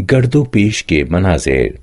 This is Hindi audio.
गर्दो पेश के मनाजिर।